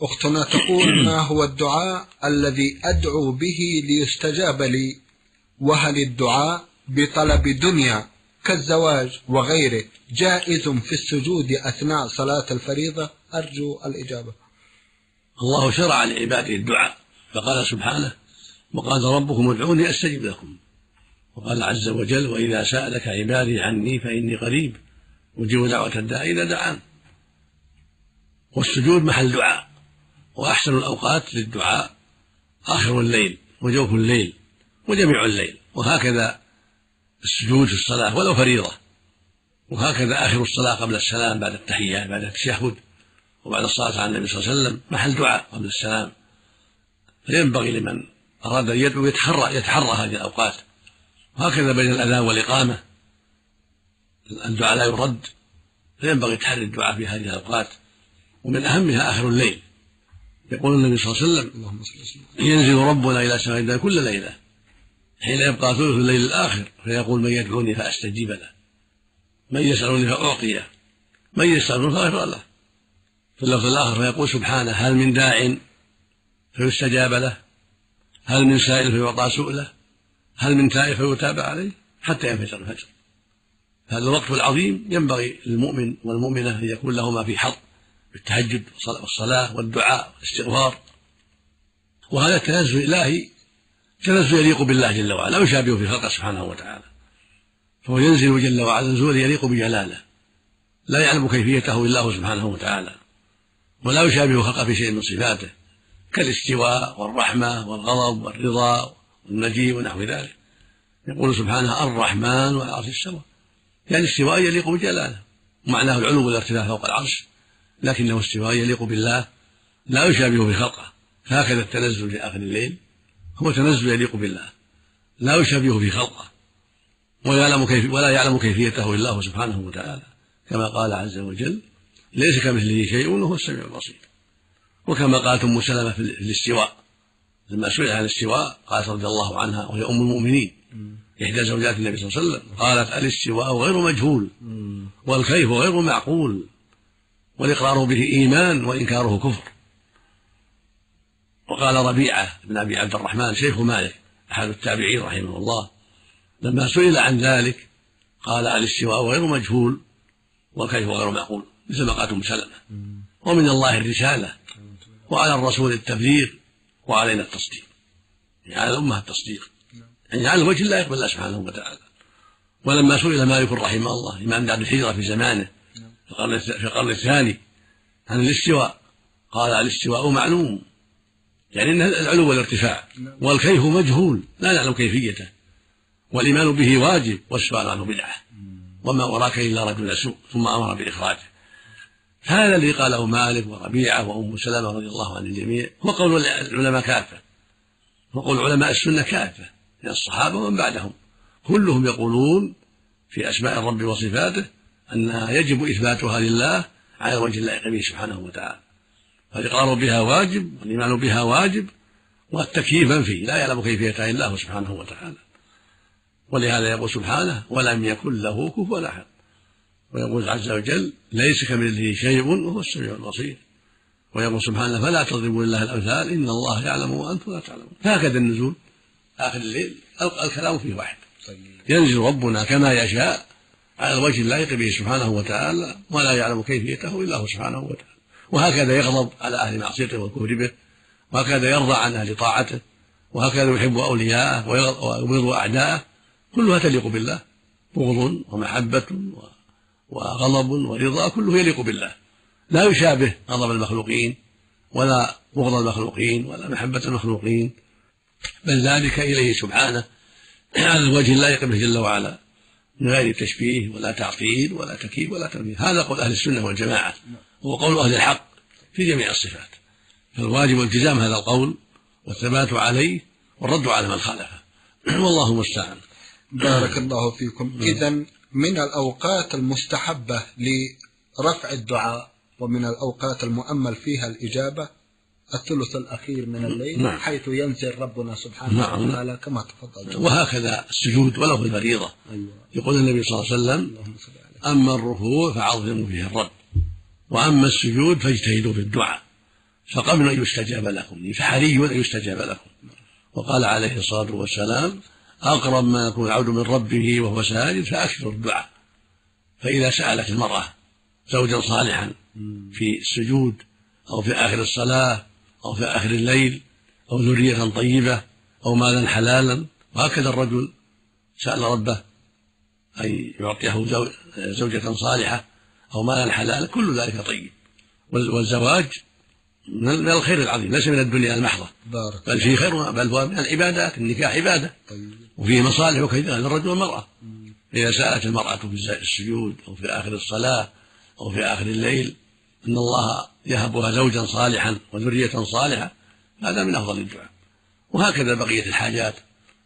أختنا تقول ما هو الدعاء الذي أدعو به ليستجاب لي؟ وهل الدعاء بطلب دنيا كالزواج وغيره جائز في السجود أثناء صلاة الفريضة؟ أرجو الإجابة. الله شرع لعباده الدعاء فقال سبحانه وقال ربكم ادعوني أستجب لكم. وقال عز وجل وإذا سألك عبادي عني فإني قريب أجيب دعوة الداعي إذا دعان. والسجود محل دعاء. وأحسن الأوقات للدعاء. آخر الليل وجوف الليل وجميع الليل. وهكذا السجود في الصلاة ولو فريضة. وهكذا آخر الصلاة قبل السلام بعد التحية بعد التشهد وبعد الصلاة على النبي صلى الله عليه وسلم محل دعاء قبل السلام. فينبغي لمن أراد أن يدعو يتحرى يتحرى هذه الأوقات. وهكذا بين الأذان والإقامة الدعاء لا يرد. فينبغي تحري الدعاء في هذه الأوقات. ومن أهمها آخر الليل. يقول النبي صلى الله عليه وسلم ينزل ربنا إلى سماء كل ليلة حين يبقى ثلث الليل الآخر فيقول من يدعوني فأستجيب له من يسألني فأعطيه من يسألني فأغفر له. في اللفظ الآخر فيقول سبحانه هل من داع فيستجاب له؟ هل من سائل فيعطى سؤله؟ هل من تائب فيتاب عليه؟ حتى ينفجر الفجر. هذا الوقت العظيم ينبغي للمؤمن والمؤمنة أن يكون لهما في حظ بالتهجد والصلاة والدعاء والاستغفار. وهذا التنزل الإلهي تنزل يليق بالله جل وعلا لا يشابه في خلقه سبحانه وتعالى. فهو ينزل جل وعلا نزولا يليق بجلاله. لا يعلم كيفيته إلا هو سبحانه وتعالى. ولا يشابه خلقه في شيء من صفاته كالاستواء والرحمة والغضب والرضا والنجي ونحو ذلك. يقول سبحانه الرحمن والعرش استوى. يعني استواء يليق بجلاله. ومعناه العلو والارتفاع فوق العرش. لكنه استواء يليق بالله لا يشابه في خلقه. هكذا التنزل في آخر الليل هو تنزل يليق بالله لا يشابه في خلقه. ولا يعلم كيف ولا يعلم كيفيته إلا هو سبحانه وتعالى. كما قال عز وجل ليس كمثله شيء وهو السميع البصير. وكما قالت أم سلمة في الاستواء. لما سئل عن الاستواء قالت رضي الله عنها وهي أم المؤمنين. إحدى زوجات النبي صلى الله عليه وسلم قالت الاستواء غير مجهول والكيف غير معقول. والإقرار به إيمان وإنكاره كفر. وقال ربيعة بن أبي عبد الرحمن شيخ مالك أحد التابعين رحمه الله لما سئل عن ذلك قال الاستواء غير مجهول والكيف غير معقول؟ مثل ما قالت أم سلمة. ومن الله الرسالة وعلى الرسول التبليغ وعلينا التصديق. يعني على الامه التصديق. يعني على الوجه لا يقبل الله سبحانه وتعالى. ولما سئل مالك رحمه الله إمام دار الحجره في زمانه في القرن الثاني عن الاستواء. قال الاستواء معلوم. يعني انه العلو والارتفاع والكيف مجهول. لا نعلم كيفيته. والإيمان به واجب والسؤال عنه بدعة. وما وراك إلا رجل سوء ثم أمر بإخراجه. هذا الذي قاله مالك وربيعة وأم سلمة رضي الله عن الجميع. هو قول العلماء كافة. وقول علماء السنة كافة. من الصحابة ومن بعدهم. كلهم يقولون في أسماء الرب وصفاته انها يجب إثباتها لله على وجه اللائق به سبحانه وتعالى. فالإقرار بها واجب والإيمان بها واجب والتكييف منفي لا يعلم كيفيتها إلا هو سبحانه وتعالى. ولهذا يقول سبحانه ولم يكن له كفوا أحد. ويقول عز وجل ليس كمثله شيء وهو السميع البصير. ويقول سبحانه فلا تضربوا لله الأمثال إن الله يعلم وأنتم لا تعلمون. هكذا النزول آخر الليل الكلام فيه واحد. ينزل ربنا كما يشاء على الوجه اللائق به سبحانه وتعالى ولا يعلم كيفيته إلا هو سبحانه وتعالى. وهكذا يغضب على أهل معصيته والكفر به وهكذا يرضى عن أهل طاعته وهكذا يحب أولياءه ويبغض أعداءه كلها تليق بالله. بغض ومحبة وغضب ورضا كله يليق بالله. لا يشابه غضب المخلوقين ولا بغض المخلوقين ولا محبة المخلوقين بل ذلك إليه سبحانه على الوجه اللائق به جل وعلا. من غير تشبيه ولا تعطيل ولا تكييف ولا تمثيل هذا قول أهل السنة والجماعة. هو قول أهل الحق في جميع الصفات. فالواجب التزام هذا القول والثبات عليه والرد على من خالفه. والله المستعان. بارك الله فيكم. إذا من الأوقات المستحبة لرفع الدعاء ومن الأوقات المؤمل فيها الإجابة الثلث الأخير من الليل نعم. حيث ينزل ربنا سبحانه نعم. وتعالى كما تفضل. وهكذا السجود ولو في الفريضة. أيوة. يقول النبي صلى الله عليه وسلم أما الركوع فعظموا فيه الرب. وأما السجود فاجتهدوا في الدعاء. فقبل أن يستجاب لكم فحري أن يستجاب لكم. وقال عليه الصلاة والسلام أقرب ما يكون العبد من ربه وهو ساجد فأكثر الدعاء. فإذا سألت المرأة زوجا صالحا في السجود أو في آخر الصلاة أو في آخر الليل أو ذرية طيبة أو مالا حلالا. وهكذا الرجل سأل ربه أن يعطيه زوجة صالحة أو مالا حلالا كل ذلك طيب. والزواج من الخير العظيم ليس من الدنيا المحضة. بارك بل فيه خير بل هو من العبادات النكاح عبادة. طيب. وفيه مصالح وكثيرة للرجل والمرأة. إذا سألت المرأة في السجود أو في آخر الصلاة أو في آخر الليل أن الله يهبها زوجا صالحا وذرية صالحة هذا من أفضل الدعاء. وهكذا بقية الحاجات.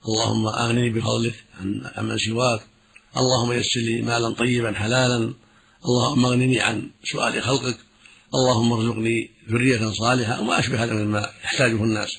اللهم أغنني بفضلك عن عمن سواك. اللهم يسر لي مالا طيبا حلالا. اللهم أغنني عن سؤال خلقك. اللهم ارزقني ذرية صالحة وما أشبه هذا مما يحتاجه الناس.